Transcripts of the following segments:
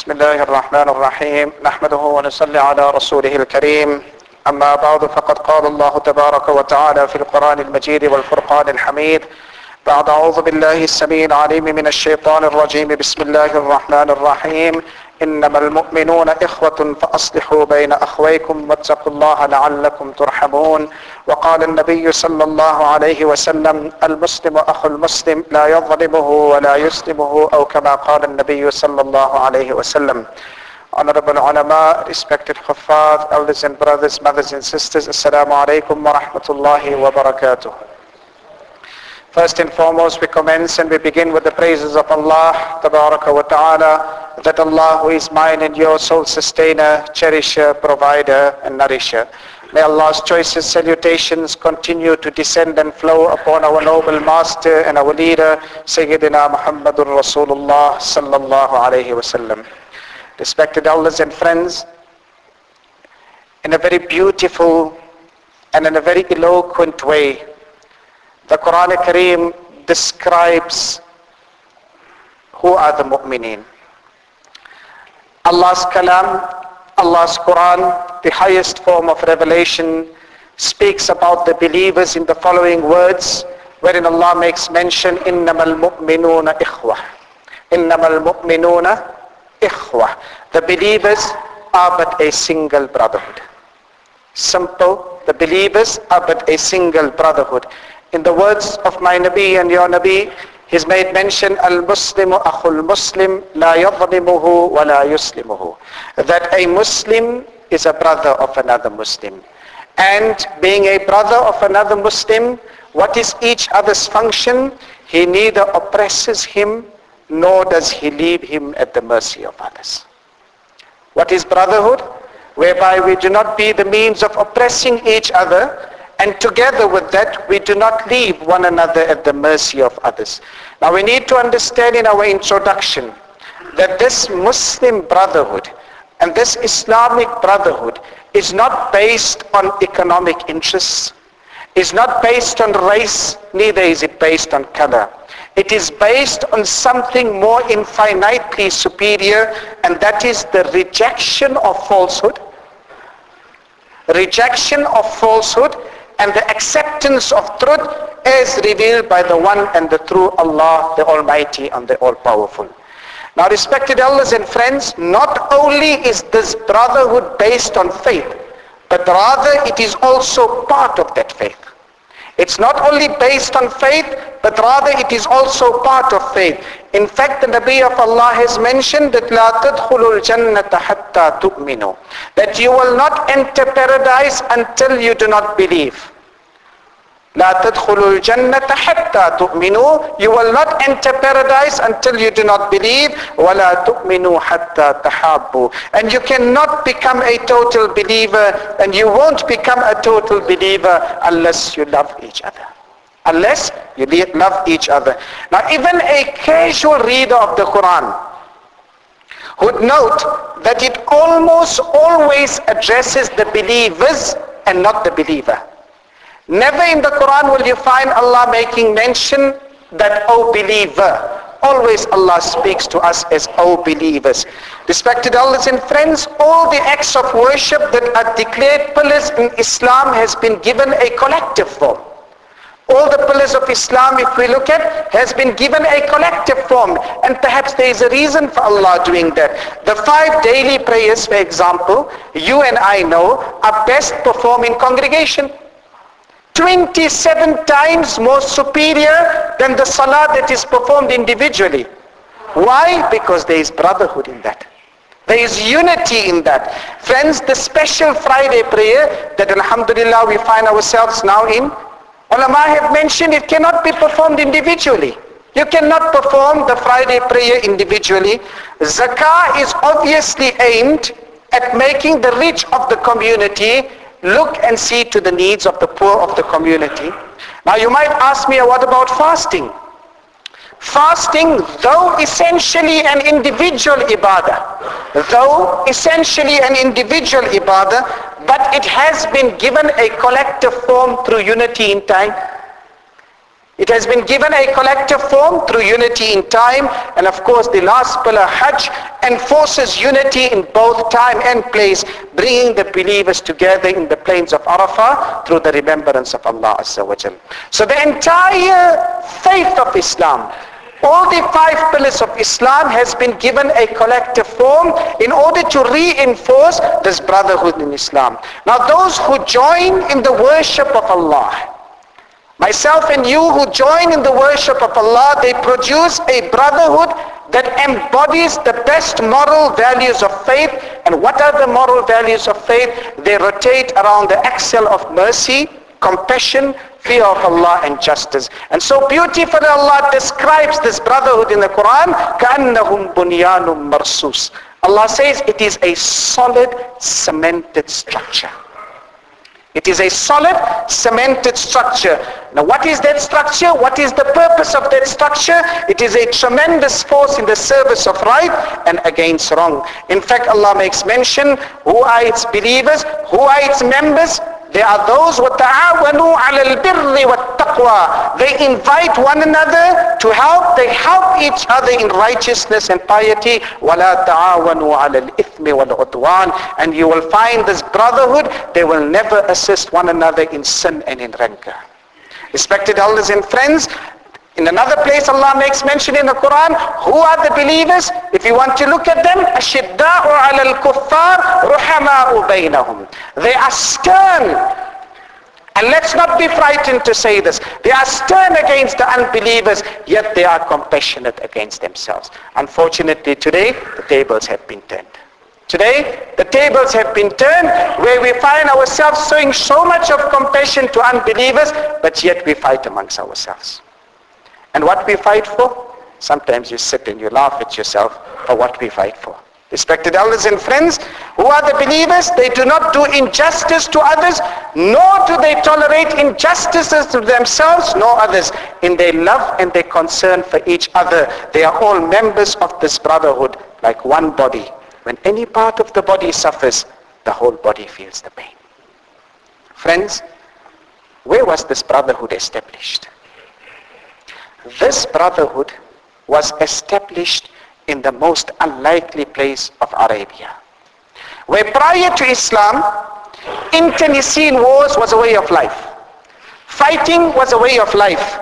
بسم الله الرحمن الرحيم. نحمده ونصلي على رسوله الكريم. أما بعد فقد قال الله تبارك وتعالى في القرآن المجيد والفرقان الحميد. بعد أعوذ بالله السميع العليم من الشيطان الرجيم. بسم الله الرحمن الرحيم. إنما المؤمنون إخوة فأصلحوا بين أخويكم واتقوا الله لعلكم ترحمون وقال النبي صلى الله عليه وسلم المسلم أخو المسلم لا يظلمه ولا يسلمه أو كما قال النبي صلى الله عليه وسلم Honorable ulama, respected Huffaz, elders and brothers, mothers and sisters, Assalamu alaikum wa rahmatullahi wa barakatuh. First and foremost, we commence and we begin with the praises of Allah, wa Ta'ala, that Allah who is mine and your soul sustainer, cherisher, provider and nourisher. May Allah's choices, salutations continue to descend and flow upon our noble master and our leader, Sayyidina Muhammadur Rasulullah sallallahu alayhi wa sallam. Respected elders and friends, in a very beautiful and in a very eloquent way, the Quran Kareem describes who are the mu'mineen. Allah's kalam, Allah's Quran, the highest form of revelation, speaks about the believers in the following words, wherein Allah makes mention, إِنَّمَا الْمُؤْمِنُونَ إِخْوَةً إِنَّمَا الْمُؤْمِنُونَ إِخْوَةً The believers are but a single brotherhood. Simple, the believers are but a single brotherhood. In the words of my Nabi and your Nabi, he's made mention, Al-Muslimu akhul Muslim, la yadlimuhu wa la yuslimuhu. That a Muslim is a brother of another Muslim. And being a brother of another Muslim, what is each other's function? He neither oppresses him, nor does he leave him at the mercy of others. What is brotherhood? Whereby we do not be the means of oppressing each other, and together with that, we do not leave one another at the mercy of others. Now we need to understand in our introduction that this Muslim brotherhood and this Islamic brotherhood is not based on economic interests, is not based on race, neither is it based on color. It is based on something more infinitely superior, and that is the rejection of falsehood, rejection of falsehood, and the acceptance of truth as revealed by the one and the true Allah, the Almighty and the All-Powerful. Now respected elders and friends, not only is this brotherhood based on faith, but rather it is also part of that faith. It's not only based on faith, but rather it is also part of faith. In fact, the Nabi of Allah has mentioned that لا تدخلوا الجنة حتى تؤمنوا. That you will not enter paradise until you do not believe. You will not enter paradise until you do not believe. ولا tu'minu حتى tahabbu. And you cannot become a total believer and you won't become a total believer unless you love each other. Unless you love each other. Now even a casual reader of the Quran would note that it almost always addresses the believers and not the believer. Never in the Quran will you find Allah making mention that, O believer. Always Allah speaks to us as O believers. Respected elders and friends, all the acts of worship that are declared pillars in Islam has been given a collective form. All the pillars of Islam, if we look at, has been given a collective form. And perhaps there is a reason for Allah doing that. The five daily prayers, for example, you and I know, are best performed in congregation. 27 times more superior than the salah that is performed individually. Why? Because there is brotherhood in that. There is unity in that. Friends, the special Friday prayer that alhamdulillah we find ourselves now in, ulama have mentioned it cannot be performed individually. You cannot perform the Friday prayer individually. Zakah is obviously aimed at making the rich of the community look and see to the needs of the poor of the community. Now you might ask me, what about fasting? Fasting, though essentially an individual ibadah, though essentially an individual ibadah, but it has been given a collective form through unity in time. It has been given a collective form through unity in time. And of course, the last pillar, Hajj, enforces unity in both time and place, bringing the believers together in the plains of Arafah through the remembrance of Allah Azza. So the entire faith of Islam, all the five pillars of Islam has been given a collective form in order to reinforce this brotherhood in Islam. Now those who join in the worship of Allah, Myself and you who join in the worship of Allah, they produce a brotherhood that embodies the best moral values of faith. And what are the moral values of faith? They rotate around the axle of mercy, compassion, fear of Allah and justice. And so beautifully Allah describes this brotherhood in the Quran, كَأَنَّهُمْ بُنْيَانٌ مَرْسُوسٌ Allah says it is a solid, cemented structure. It is a solid, cemented structure. Now what is that structure? What is the purpose of that structure? It is a tremendous force in the service of right and against wrong. In fact, Allah makes mention, who are its believers? Who are its members? They are those وَتَعَاوَنُوا عَلَى الْبِرِّ وَالتَّقْوَى They invite one another to help. They help each other in righteousness and piety. وَلَا تَعَاوَنُوا عَلَى الْإِثْمِ وَالْعُدْوَانِ And you will find this brotherhood, they will never assist one another in sin and in rancor. Respected elders and friends, in another place Allah makes mention in the Quran, who are the believers? If you want to look at them, أَشِدَّاءُ عَلَى الْكُفَّارِ رُحَمَاءُ بَيْنَهُم They are stern. and let's not be frightened to say this. They are stern against the unbelievers, yet they are compassionate against themselves. Unfortunately today, the tables have been turned. Today, the tables have been turned where we find ourselves showing so much of compassion to unbelievers, but yet we fight amongst ourselves. And what we fight for? Sometimes you sit and you laugh at yourself for what we fight for. Respected elders and friends, who are the believers? They do not do injustice to others, nor do they tolerate injustices to themselves nor others. In their love and their concern for each other, they are all members of this brotherhood like one body. When any part of the body suffers, the whole body feels the pain. Friends, where was this brotherhood established? This brotherhood was established in the most unlikely place of Arabia. Where prior to Islam, internecine wars was a way of life. Fighting was a way of life.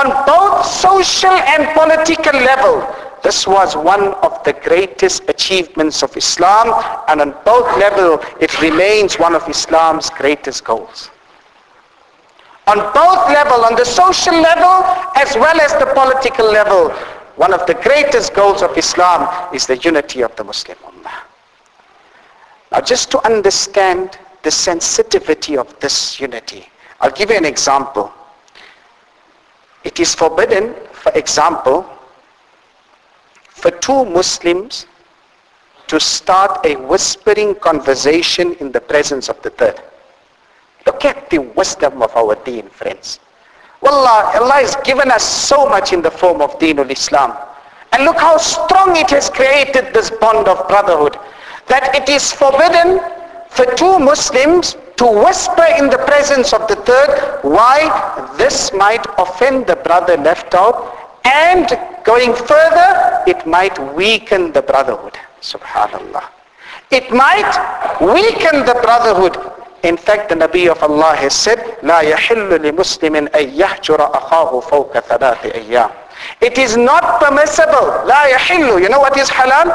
On both social and political level, this was one of the greatest achievements of Islam and on both levels it remains one of Islam's greatest goals on both level, on the social level as well as the political level. One of the greatest goals of Islam is the unity of the Muslim Ummah. Now just to understand the sensitivity of this unity, I'll give you an example. It is forbidden, for example, for two Muslims to start a whispering conversation in the presence of the third. Look at the wisdom of our deen, friends. Wallah, Allah has given us so much in the form of Deenul Islam. And look how strong it has created this bond of brotherhood. That it is forbidden for two Muslims to whisper in the presence of the third. Why? This might offend the brother left out. And going further, it might weaken the brotherhood. Subhanallah. It might weaken the brotherhood. In fact, the Nabi of Allah has said, لا يحل لمسلم أن يهجر أخاه فوق ثلاث أيام. It is not permissible. لا يحل. You know what is halal?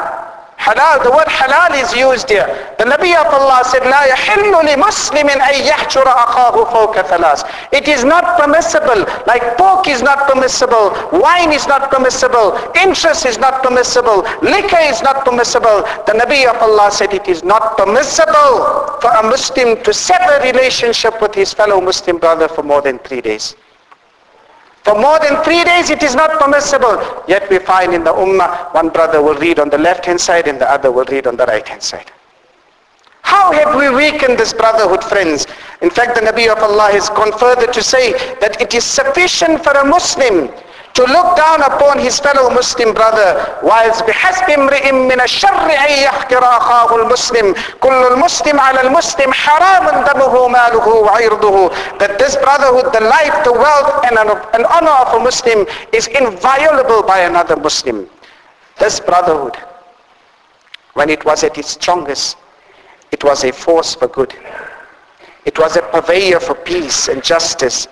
Halal, the word halal is used here. The Nabi of Allah said, لا يحل لمسلم أن يحجر أخاه فوق ثلاث. It is not permissible. Like pork is not permissible. Wine is not permissible. Interest is not permissible. Liquor is not permissible. The Nabi of Allah said it is not permissible for a Muslim to sever relationship with his fellow Muslim brother for more than three days. For more than three days it is not permissible. Yet we find in the ummah, one brother will read on the left hand side and the other will read on the right hand side. How have we weakened this brotherhood, friends? In fact, the Nabi of Allah has gone further to say that it is sufficient for a Muslim to look down upon his fellow Muslim brother whilst بحسب امرئ من الشر أن يحقر أخاه المسلم كل المسلم على المسلم حرام دمه ماله وعرضه that this brotherhood the life the wealth and an honor of a Muslim is inviolable by another Muslim this brotherhood when it was at its strongest it was a force for good it was a purveyor for peace and justice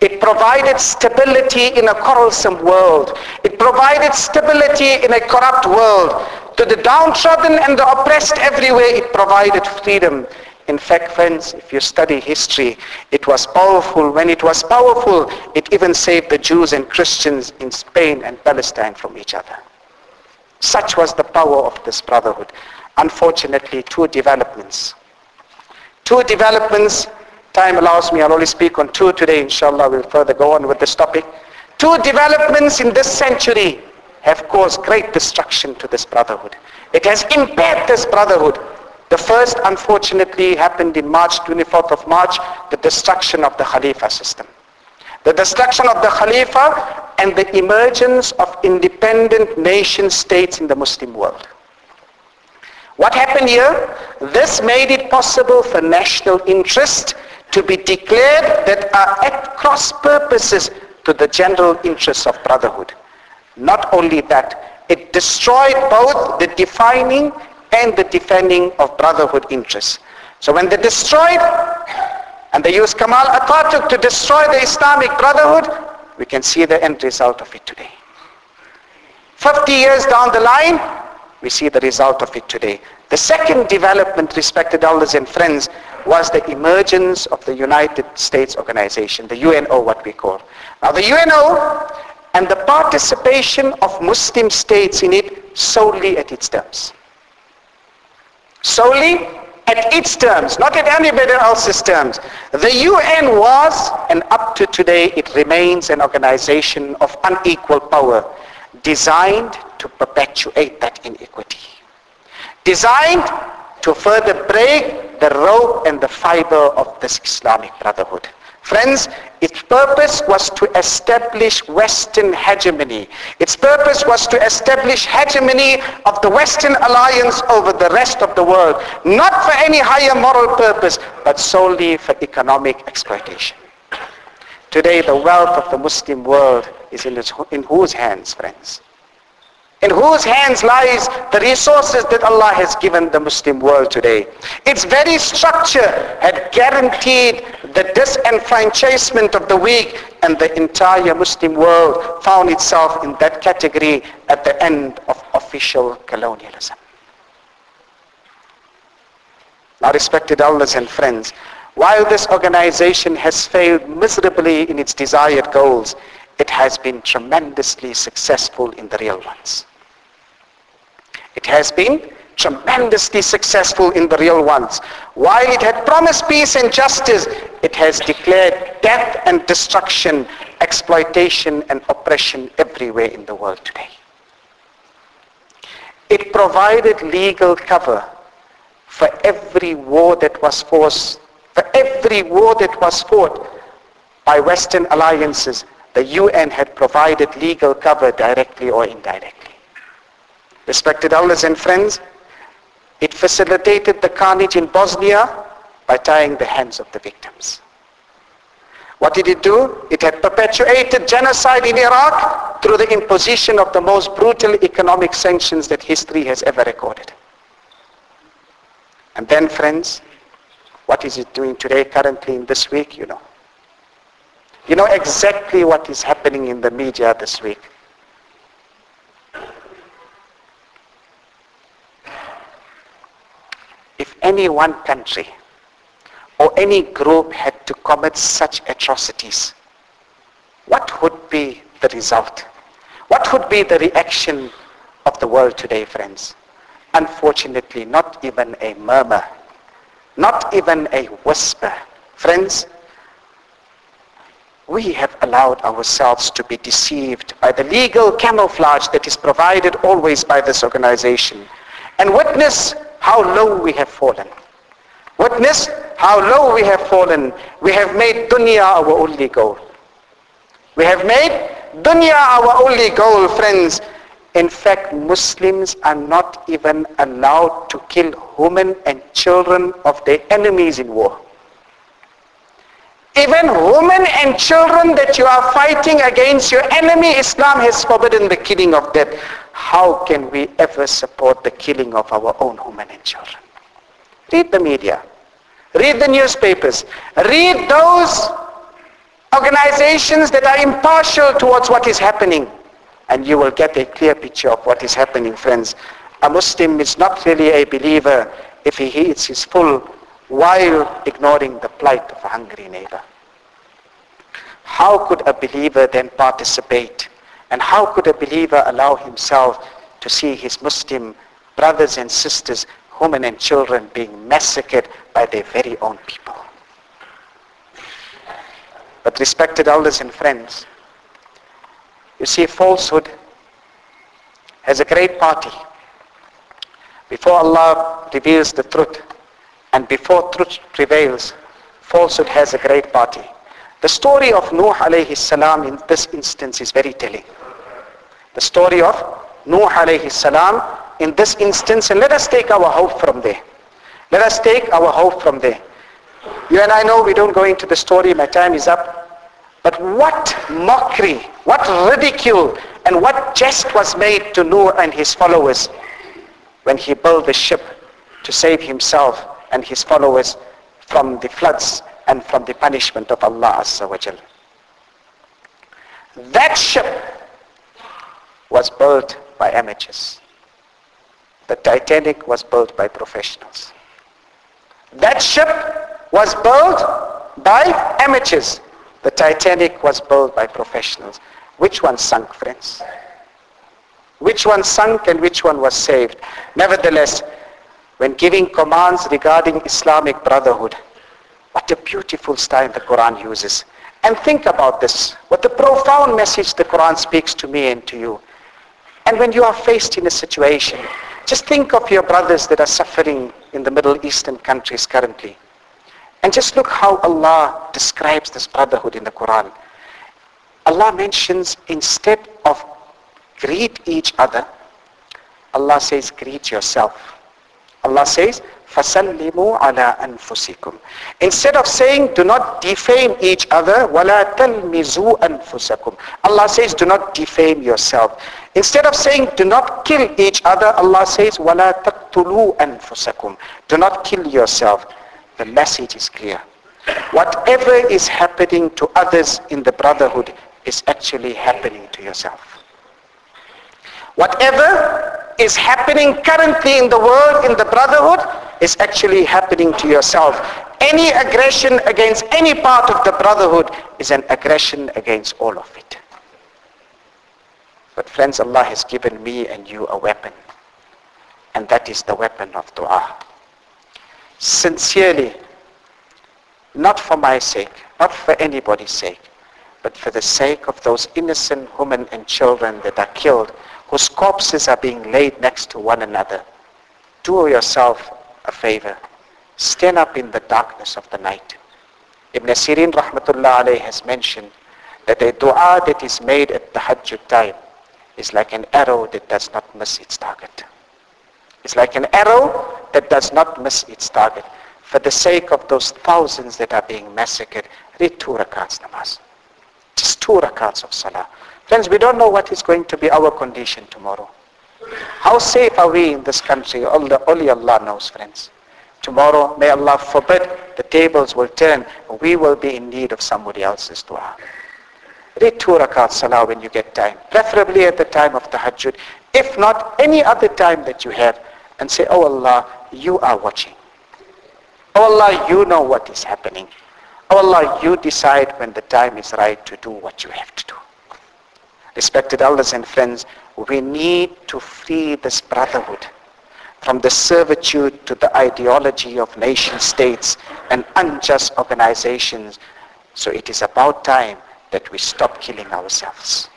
it provided stability in a quarrelsome world. It provided stability in a corrupt world. To the downtrodden and the oppressed everywhere, it provided freedom. In fact, friends, if you study history, it was powerful. When it was powerful, it even saved the Jews and Christians in Spain and Palestine from each other. Such was the power of this brotherhood. Unfortunately, two developments. Two developments time allows me, I'll only speak on two today, inshallah. We'll further go on with this topic. Two developments in this century have caused great destruction to this brotherhood. It has impaired this brotherhood. The first, unfortunately, happened in March, 24th of March, the destruction of the Khalifa system. The destruction of the Khalifa and the emergence of independent nation states in the Muslim world. What happened here? This made it possible for national interest to be declared that are at cross purposes to the general interests of brotherhood. Not only that, it destroyed both the defining and the defending of brotherhood interests. So when they destroyed and they used Kamal Atatürk to destroy the Islamic Brotherhood, we can see the end result of it today. 50 years down the line, we see the result of it today. The second development, respected elders and friends, was the emergence of the United States Organization, the UNO, what we call. Now the UNO and the participation of Muslim states in it solely at its terms. Solely at its terms, not at anybody else's terms. The UN was, and up to today, it remains an organization of unequal power, designed to perpetuate that inequity. Designed to further break the rope and the fiber of this Islamic Brotherhood. Friends, its purpose was to establish Western hegemony. Its purpose was to establish hegemony of the Western alliance over the rest of the world, not for any higher moral purpose, but solely for economic exploitation. Today, the wealth of the Muslim world is in, its, in whose hands, friends? In whose hands lies the resources that Allah has given the Muslim world today. Its very structure had guaranteed the disenfranchisement of the weak and the entire Muslim world found itself in that category at the end of official colonialism. Now respected elders and friends, while this organization has failed miserably in its desired goals, it has been tremendously successful in the real ones. It has been tremendously successful in the real ones. While it had promised peace and justice, it has declared death and destruction, exploitation and oppression everywhere in the world today. It provided legal cover for every war that was forced, for every war that was fought by Western alliances the UN had provided legal cover directly or indirectly. Respected elders and friends, it facilitated the carnage in Bosnia by tying the hands of the victims. What did it do? It had perpetuated genocide in Iraq through the imposition of the most brutal economic sanctions that history has ever recorded. And then, friends, what is it doing today, currently in this week? You know. You know exactly what is happening in the media this week. If any one country or any group had to commit such atrocities, what would be the result? What would be the reaction of the world today, friends? Unfortunately, not even a murmur, not even a whisper. Friends, we have allowed ourselves to be deceived by the legal camouflage that is provided always by this organization. And witness how low we have fallen. Witness how low we have fallen. We have made dunya our only goal. We have made Dunya our only goal, friends. In fact, Muslims are not even allowed to kill women and children of their enemies in war. Even women and children that you are fighting against your enemy, Islam has forbidden the killing of them. How can we ever support the killing of our own women and children? Read the media. Read the newspapers. Read those organizations that are impartial towards what is happening. And you will get a clear picture of what is happening, friends. A Muslim is not really a believer if he eats his full while ignoring the plight of a hungry neighbor. How could a believer then participate? And how could a believer allow himself to see his Muslim brothers and sisters, women and children being massacred by their very own people? But respected elders and friends, you see falsehood has a great party. Before Allah reveals the truth and before truth prevails, falsehood has a great party. The story of Nuh alayhi salam in this instance is very telling. The story of Nuh alayhi salam in this instance, and let us take our hope from there. Let us take our hope from there. You and I know we don't go into the story, my time is up. But what mockery, what ridicule, and what jest was made to Nuh and his followers when he built the ship to save himself and his followers from the floods and from the punishment of Allah Azza wa Jal. That ship was built by amateurs. The Titanic was built by professionals. That ship was built by amateurs. The Titanic was built by professionals. Which one sunk, friends? Which one sunk and which one was saved? Nevertheless, when giving commands regarding Islamic brotherhood, what a beautiful style the Quran uses. And think about this. What a profound message the Quran speaks to me and to you. And when you are faced in a situation, just think of your brothers that are suffering in the Middle Eastern countries currently. And just look how Allah describes this brotherhood in the Quran. Allah mentions instead of greet each other, Allah says greet yourself. Allah says, فَسَلِّمُوا عَلَىٰ أَنفُسِكُمْ Instead of saying, do not defame each other, وَلَا تَلْمِزُوا أَنفُسَكُمْ Allah says, do not defame yourself. Instead of saying, do not kill each other, Allah says, وَلَا تَقْتُلُوا أَنفُسَكُمْ Do not kill yourself. The message is clear. Whatever is happening to others in the brotherhood is actually happening to yourself. Whatever is happening currently in the world, in the brotherhood, is actually happening to yourself. Any aggression against any part of the brotherhood is an aggression against all of it. But friends, Allah has given me and you a weapon. And that is the weapon of dua sincerely, not for my sake, not for anybody's sake, but for the sake of those innocent women and children that are killed, whose corpses are being laid next to one another. Do yourself a favor. Stand up in the darkness of the night. Ibn Sirin rahmatullah alayhi has mentioned that a dua that is made at the tahajjud time is like an arrow that does not miss its target. It's like an arrow that does not miss its target. For the sake of those thousands that are being massacred, read two rakats namaz. Just two rakats of salah. Friends, we don't know what is going to be our condition tomorrow. How safe are we in this country? Only Allah knows, friends. Tomorrow, may Allah forbid, the tables will turn. We will be in need of somebody else's dua. Read two rakat salah when you get time. Preferably at the time of the tahajjud. If not, any other time that you have and say, Oh Allah, you are watching. Oh Allah, you know what is happening. Oh Allah, you decide when the time is right to do what you have to do. Respected elders and friends, we need to free this brotherhood from the servitude to the ideology of nation states and unjust organizations. So it is about time that we stop killing ourselves.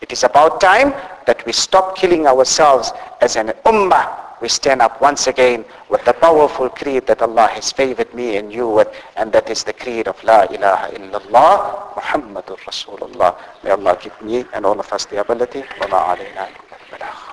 It is about time that we stop killing ourselves as an ummah we stand up once again with the powerful creed that Allah has favored me and you with, and that is the creed of La ilaha illallah Muhammadur Rasulullah. May Allah give me and all of us the ability. Wa علينا إلا البلاغ.